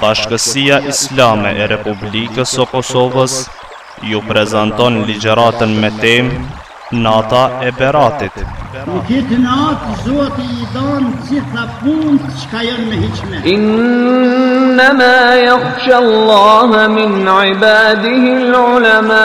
Bashkësia Islame e Republikës së Kosovës ju prezanton ligjëratën me temë Nata e Beratit. Në këtë natë Zoti i don gjitha punët që janë me hiqmet. Inna ma yakhsha Allah min ibadihi al-ulama.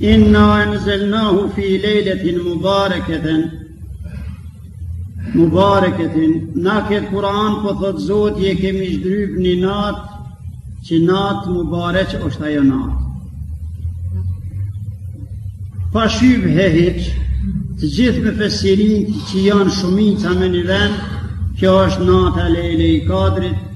Inna enzelnahu fi lejletin mubareketin, mubareketin Na këtë Kur'an po thot Zoti e kemi zdryp një nat që nat mubarek është ajo nat Pa shybhe hiç të gjithë mufesirin që janë shumica me një vend Kjo është nata lejlei kadrit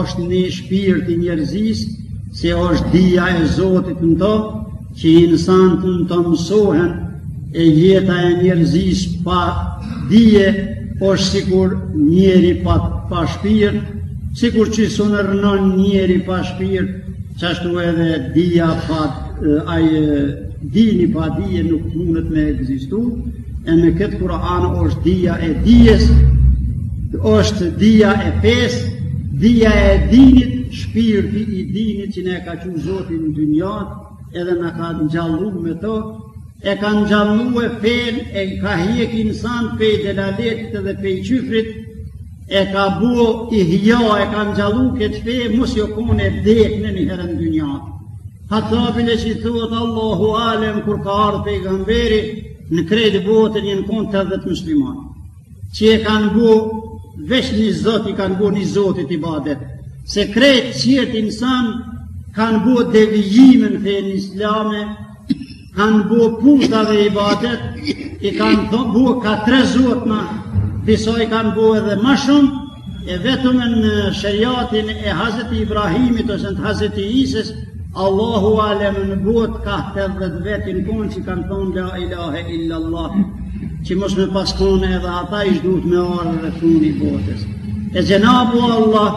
Është një shpirt i njerëzisë, se është dija e Zotit në to, që insant në to mësohen, e jeta e njerëzisë pa dije, është sikur njeri pa, pa shpirt, sikur që s'un rrnon njeri pa shpirt, qashtu edhe dija pa, ai, dini pa dije nuk munet me egzistu, E me këtë Kur'an është dija e dijes, është dija e fesë, dija e dinit, shpirti i dinit që na e ka çu Zoti në dynjat, edhe na ka ngjallu me të, e ka ngjallu e fenë, e ka hjek insan pej delaletit edhe pej qyfrit, e ka bo ihja, e ka ngjallu këtë fe, masi o kon e dekne një herë n'dynjat. Hatta bile që thuhet Allahu Alem kur ka ardhë pejgamberi në krejtë botën jen konë tridhetë musliman. Që e kanë bo, veç një zot i kanë bo një zotit ibadet. Se krejtë tjert insan kanë bo devijim n'fenë islame kanë bo putave ibadet, i kanë thonë bo ka tre zotna, disa i kanë bo edhe ma shumë, e vetëm në sheriatin e Hazreti Ibrahimit ose të Hazreti Isës, Allahu alem në bot ka tridhetë vet jen konë që kanë thonë la ilahe illallah, që mos me pas kone edhe ata ish duhet me ardhë funi botës. E Xhenabu Allah,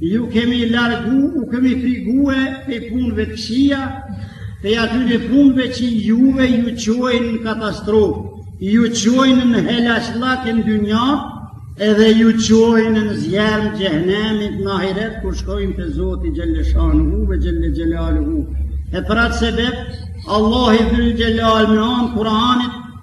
Ju kemi largu, u kemi frigue pej punëve të kqija, pej atyne punëve që juve ju çojnë në katastrofë, ju çojnë në helaqllak e në dynja, edhe ju çojnë në zjerm xhehnemit në ahiret, kur shkojnë te zoti xhelle shanuhu, ve xhelle xhelaluhu. E për atë sebep, Allahi dhul xhelal me anë Kur'anit,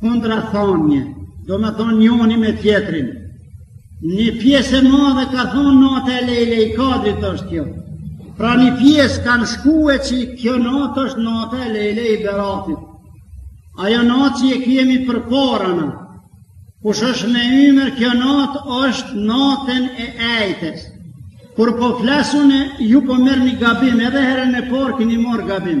Kundrathanje, domethonë njoni me tjetrin. Një pjesë e madhe ka thonë nata e lejle i kadrit është kjo. Pra një pjesë kanë shkue që kjo natë është nata e lejle i beratit. Ajo natë që e kemi përpara na, kush është me ymer kjo natë është natën e ejtes. Kur po flas unë ju po merrni gabim, edhe herën e parë keni marrë gabim.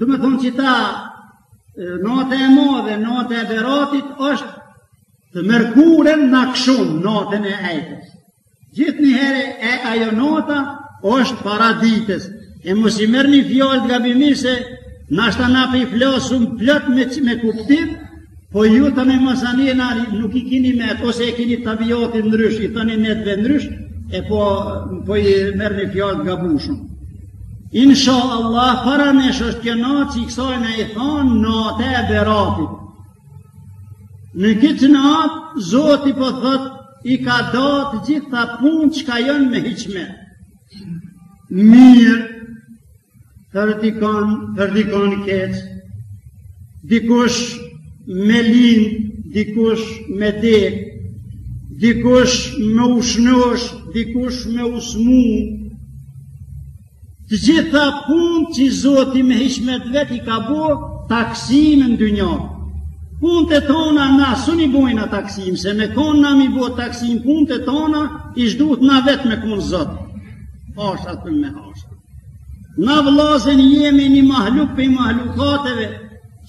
Domethonë qita Nate e madhe, nate e beratit është të mërkuren n'akshum, natën e ejtës. Gjithnjiherë e ajo nata është para ditës. E mos i merrni fjalët gabim se nashta na p'i flasëm plot me, me kuptim, Po ju tani masani enari, nuk i kini me, ose e kini tabiatin nrysh, i thoni netve nrysh, e po, po i merrni fjalët gabushëm. Insha Allah, para nesh është kjo natë, qikësajna i thonë, natë e beratit. Në këtë natë, Zoti po thotë, i ka da të gjitha punët çka jonë me hiqmet. Mirë, Për dikon, për dikon keq, dikush me lin, dikush me dek, dikush me u shnosh, dikush me u smu, të gjitha punët që zoti me hiqmet vet i ka bo taksim në dynjo. Punët tona na sun i bojna taksim, se me kon na m'i bo taksim punët tona, ish duhet na vet me kon zot. Hasha thumme hasha. Na vëllazën jemi një mahluk prej mahlukateve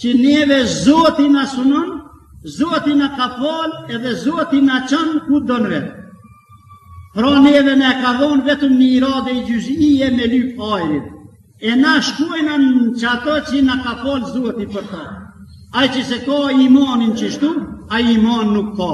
që neve Zoti na sunon, Zoti na ka fal edhe Zoti na çon ku don vet. Pra neve na ka dhon vetëm një iradei xhyzije me lyp hajrit. E na shkojnë në qato që na ka fal Zoti për ta. Ai që s'e ka imanin qështu, ai iman nuk ka.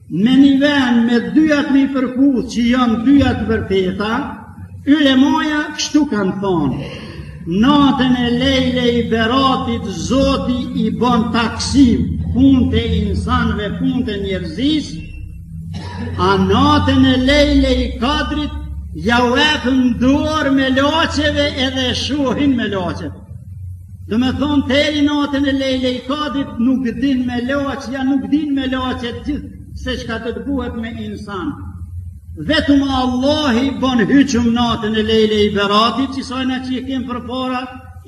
Me një vend me dyjat m'i përputh që janë dyja të vërteta, ylemaja kështu kanë thonë. Natën e lejle i beratit zoti i bon taksim punët e insanve, punët e njerëzisë, a natën e lejle i kadrit jau ep n'dorë meloqeve edhe shohin meloqet. Domethonë teri natën e lejle i kadrit nuk din meloqeja, nuk din meloqet gjithë se çka do të buhet me insan. Vetëm Allahi bon hyqëm natën e lejle i beratit, qisajna që e kemë përpara,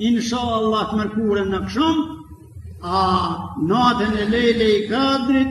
insha Allah të mërkurën n'akshum, a natën e lejle i kadrit,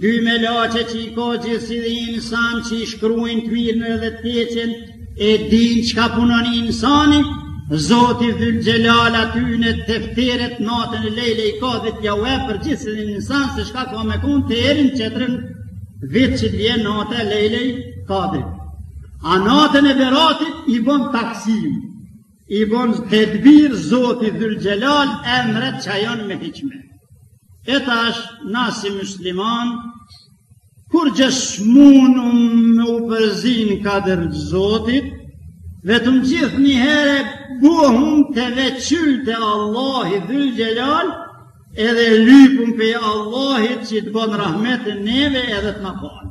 Dy melaqe që i ka gjithsecili insan që i shkrujn të mirën edhe të keqen, e din çka punon insani, Zoti Dhul Xhelal aty në tefteret natën e Lejlei Kadrit ja vue për gjithsecilin insan se çka ka me kon teri n'tjetrin vit që të vjen nata e Lejlei Kadrit. A natën e Beratit i bon taksim. I bon tedbir Zoti Dhul Xhelal emret që janë me hiqmet. E tash na si musliman kurgjo s'munum me u përzi n'kader t'Zotit, vetëm gjithnjëherë bohum teveqyl te Allahi Dhul Xhelal edhe lypum pej Allahit që të bon rahmetin neve edhe të na falë.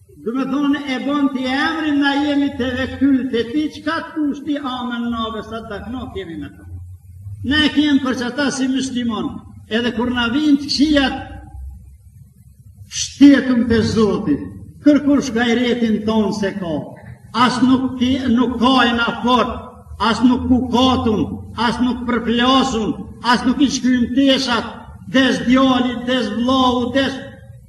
Domethonë e bon ti emrin na jemi teveqyl te ti çka të kushti amenna ve sadakna kemi me thonë. E kem për qata si myslimon, edhe kur na vinë të kqijat, mshtetum te Zoti, kërkush gajretin tonë s'e ka, as nuk, ti, nuk kajna fort, as nuk kukatum, as nuk përplasum, as nuk i shkyjmë teshat, des djali, des vllau, des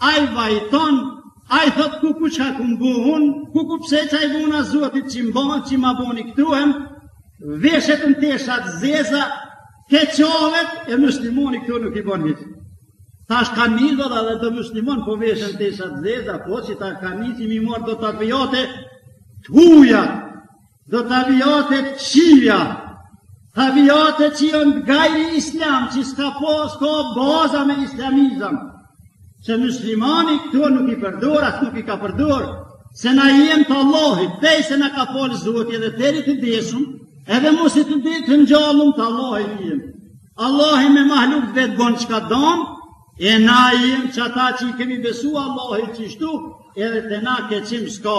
Ai vajton, ai thot kuku çka ku mbuhun, kuku pse çka i bona Zotit që m'bani që ma boni këto hem, veshet në tesha t'zeza, keqohet e muslimoni këto nuk i bon hiç. Tash ka nisë edhe do muslimon po veshen tesha t'zeza, po qetash ka nisë m'i marrë do tabiate të huja, Do tabiate t'kqija, tabiate që janë të gajri islam, që s'ka po, s'ka baza me islamizëm, që muslimani këto nuk i përdor, as nuk i ka përdor, se na jem të Allahit, pej se na ka falë Zoti edhe teri të desum, edhe masi të ngjallum të Allahit jem. Allahi me mahluk t'vet bon çka don, e na jem qata që i kemi besu Allahit qishtu, edhe te na keqim s'ka,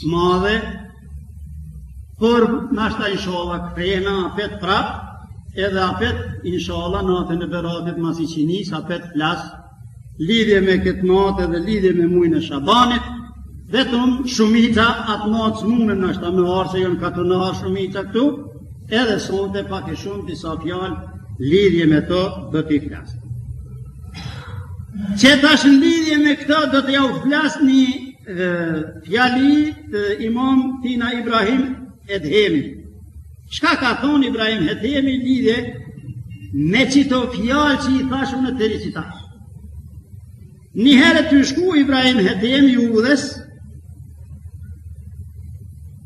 të madhe, por nashta inshallah kthehna apet prap, edhe apet inshallah natën e Beratit mas iqinisë, apet flas, lidhje me këtë natë edhe lidhje me mujin e Shabanit, vetëm shumica atë natë s'munen nashta me ardh se jonë katunarë shumica këtu, edhe sonte pak e shumë disa fjalë lidhje me to do t'i flas. Që thashë lidhje me këta do të jau flas një fjali të imam Tina Ibrahim Edhemi. Çka ka thonë Ibrahim Edhemi lidhje me qito fjalë që i thashë unë teri qitash? Një herë tu shku Ibrahim Edhemi udhës,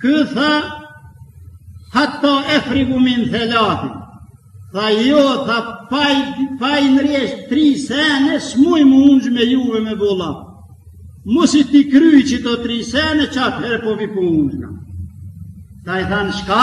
Ky tha, hatta efrugu min thelathin, tha jo, tha pa i, pa i ndreq tri sene, s'muj mu ungjë me juve me bo llaf. Masi t'i kryj qito tri sene, qat herë po vi po ungjna. Tha i thanë shka,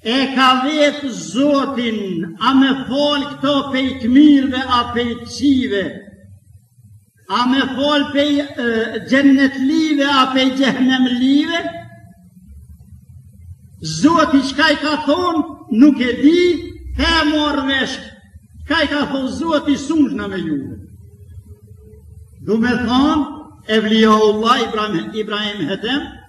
E ka vetë zotin, a me falë këto pej të mirëve, a pej të kqive, a me falë pej gjennetlive, a pej gjehnemlive, zoti çka i ka thonë, nuk e di, t'e marr vesh, çka i ka thonë zoti, s'ungjna me juve. Domethonë, Evlijaullah, Ibrahim, Ibrahim Hetem,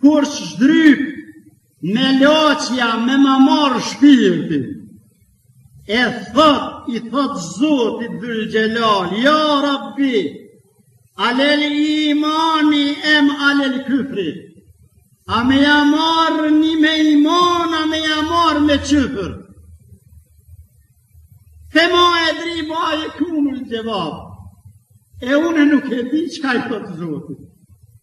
kur zhdryp melaqja me ma marrë shpirtin, e thot, i thot zotit dhul gjelal, ja rabbi, alel imani em alel kufri, a me ja marrë une me iman, a me ja marrë me qyfër, Fe ma edri ma jekunul gjevab, e unë nuk e di çka i thotë zoti.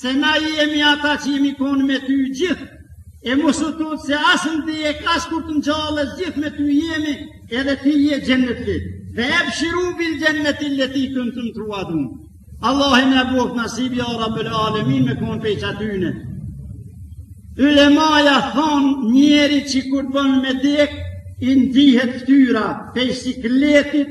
Se na jemi ata që jemi konë me ty gjithë, e mos u tut se as n'dekë as kur të ngjallesh gjithë me ty jemi edhe ti je xhenetli ve ebshiru bil xheneti leti kuntum tuadun Allahi na boftë nasib ja rabel alemin me konë pej qatyne Ulemaja thonë njeri që kur bon me dekë i ndihet ftyra pej sikletit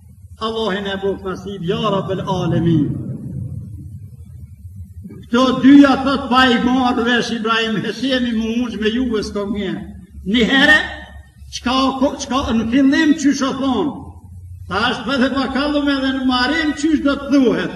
Allahi na boftë nasib, ja rabel alemin. Këto dyja thot pa i marrë vesh Ibrahim Hesemi mu ungjë me juve s'kom nge. Një herë, çka, çka në fillim qysh u thonë, tash apet bakallum edhe në marim qysh do të thuhet.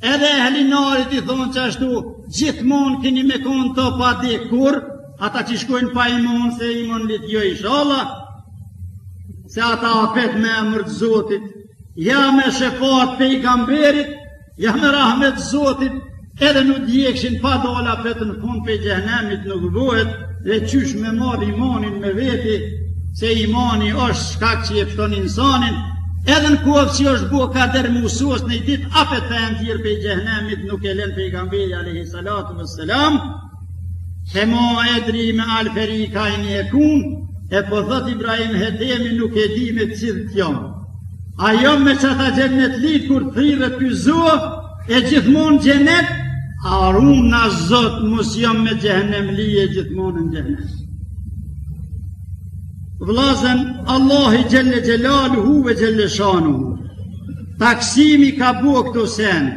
Edhe ehli narit i thonë qashtu, gjithmonë kini me konë të padekur, ata që shkojnë pa imon se imonlit jo ishalla, se ata apet me emër të zotit, ja me shefat pejgamberit, ja me rahmet zotit, edhe n'u djegshin pa dalë apet në fund pej gjehnemit nuk bohet, Dhe qysh me marrë imanin me veti, se imani është shkak që e pshton insanin, edhe në koftë se është bu kadar musuës ni ditë, apet e nxjerr pej gjehnemit nuk e len pejgamberi alejhi salatu ve selam, fe ma edri me al ferikajni ekun, e po thot Ibrahim Hetemi nuk e di me cilët jom. A jam me qata gjennetlit kur të thirret ky zo, E gjithmonë xhenet, na run Zot mos jam me xhehenemli e gjithmonë në xhenet. Vllazën, Allahi xhelle xhelaluhu ve xhelle shanuhu. Taksim i ka bo këto sene.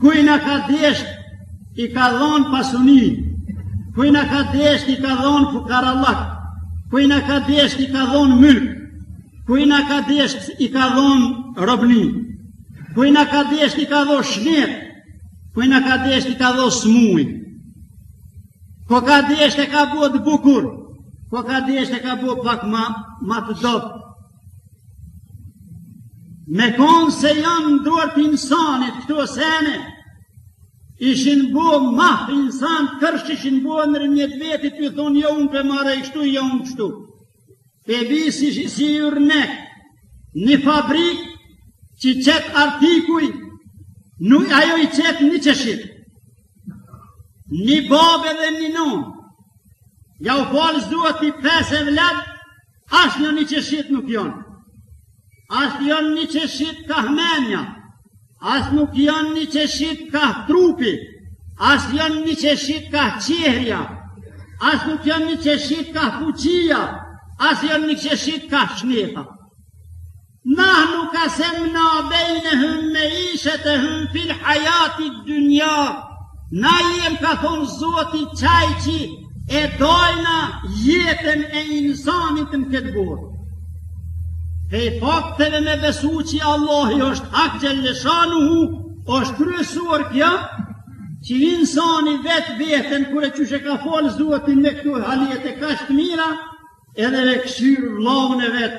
Kujna ka desht, i ka dhonë pasuni. Kujna ka desht, i ka dhonë fukarallak. Kujna ka desht, i ka dhonë mylk. Kujna ka desht i ka dhon robni, kujna ka desht i ka dhon shnet, kujna ka desht i ka dhon smuj, ko ka desht e ka bo të bukur, ko ka desht e ka bo pak ma, ma të dobt. Me konë se janë në duar të insanit këto sene, ishin bo maf insanë, kërsh ishin bo ndërmjet vetit, tu thonë jo unë pe marri kështu, jo unë kështu. Pe bi si urnek, një fabrik që qet artikuj, nuk ajo i qet një çeshit. Një babe dhe një nënë, jau fal Zoti pesë evlad, as jonë një çeshit nuk jonë. As jonë një çeshit kah menja. As nuk janë një çeshit kah trupi, as janë një çeshit kah çehrja, as nuk janë një çeshit kah fuqia, as janë një çeshit kah shneta. Nahnu kasemna bejnehum meishetehum fil hajatid dunja, Na jem ka thonë Zoti qaj qi e dajna jetën e insanit në këtë botë. Prej fakteve me besu që Allahi është hak xhelle shanuhu, është kryesore kjo, që insani vetë veten, kur e qysh e ka falë Zoti me këto haljet e kaq të mira, edhe e këshyrë vllaun e vet,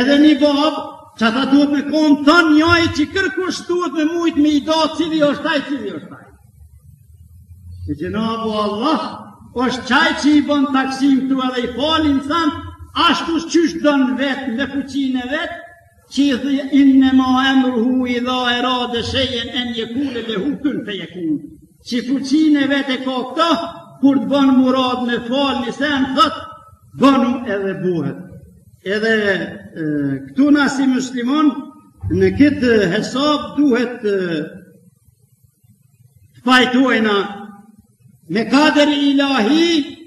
Edhe një babë, që ata duhet me konë të njojtë që kërkush s'duhet me mujtë me i da cili është aj, cili është aj. Xhenabu Allah, është qaj që i bon taksim këto edhe i fal insan, ashtu qysh don vetë me fuqin e vet, që innema emruhu idha erade shejen en jekule lehu kun fe jekun. Që fuqi në vete e ka këta, kur të bon murad me falë një sen, thotë, bonu edhe bohet. Edhe këtu na si muslimon, në këtë hesab duhet të pajtojna me kader ilahi,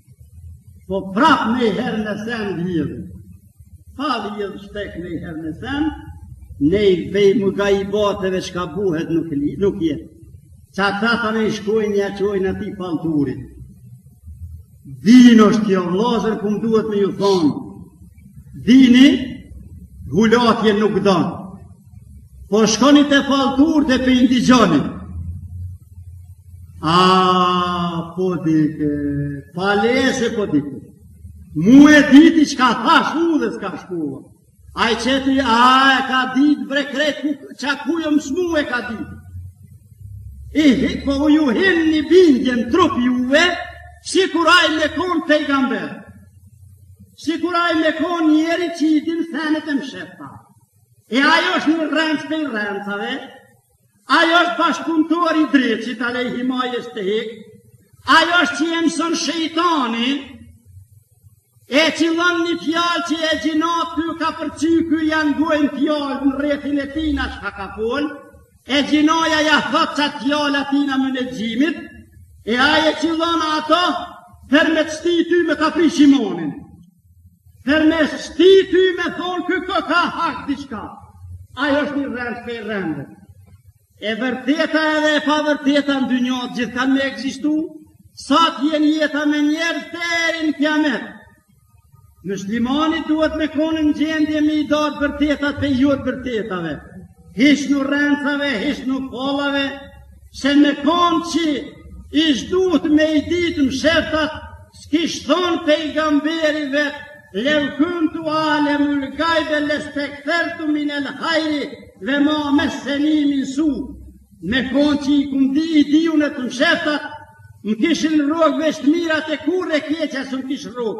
Po prap nejherë nej sen vjedh. Pa vjedh shtek nejherë nej sen, nej prej mugajbateve çka bohet nuk, nuk jetë. Qata tani shkojnë ia çojnë atij fallturit. Dini është kjo vllazën ku më duhet me ju thonë. Dini, gulatje nuk don. Po shkoni te fallturët e po i ndigjoni. A, po dike, palese po dike. Mu e diti çka tha shu dhe s'ka shkua. Ai qëti, a, e ka dit bre krejt, ku, çka ku jom smu e ka dit. I, po ju hin një bindje n'trup juve, sikur ai me kon pejgamber. Sikur ai me kon njeri që i din senet e mshefta E ai është një rrenc prej rrencave, ai është bashkëpuntuar i dreqit, alejhi ma jestehik, ai është që e mëson shejtani, e qëllon një fjalë që e xhinat ka kapërcy, ky ja ngua një fjalë në rrethin e tina çka ka folë, e xhinaja ja thot qat fjalë atina mynexhimit, e ai e qëllon ato, për me të shti ty me ta prish imonin. Për me shti ty me thonë ky ka hak diçka. Ai është një rrenc prej rrence. E vërteta edhe e pavërteta në dynjo gjithë kanë me ekzistu, sa të jenë jeta me njerëz deri n'kijamet. Muslimani duhet me konë në gjendje me i da të vërtetat prej jo të vërtetave. Hiqnu rrencave, hiqnu fallave, se me konë që ish duhtë me i ditë msheftat, s'kish thonë pejgamberi vetë, lev kuntu alemul gajbe lestekthertu minel hajri ve ma messenijes su. Me konë që i kum di, i di une të msheftat, më kishin rrok veç të mirat e kurrë e keqja s'më kish rrok.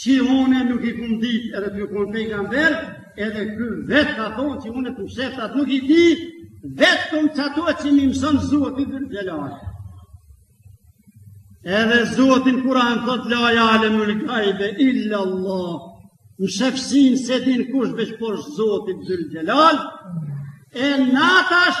Që une nuk i kum ditë edhe tuj kon pejgamber, edhe ky vetë ka thonë që une të msheftat nuk i di, vetëm qato që m'i mëson Zoti dhul xhelal. Edhe Zoti n'Kuran thotë la jalemul gajbe illallah, mshefsinë s'e din kush veç pos Zotit dhul xhelal, e na tash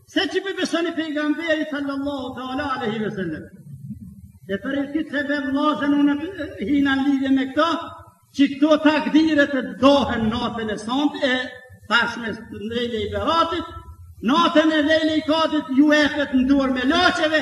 Se që po besoni pejgamberi sallallahu teala alejhi ve sellem. E për këtë sebeb vllazën unë hina në lidhje me këta, që këto takdiret dohen natën e sante, thashë, lejlei beratit, natën e lejlei kadrit ju epet në duar melaqeve,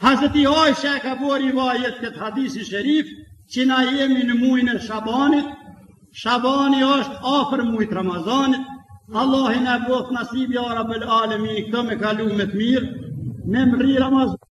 Hazreti Aisha e ka bo rivajet këtë hadisi sherif, që na jemi në mujin e Shabanit, Shabani është afër mujit Ramazanit, Allahi na boftë nasib ja Rabbel alemin, këtë me kalu me të mirë, me mrri Ramazanit.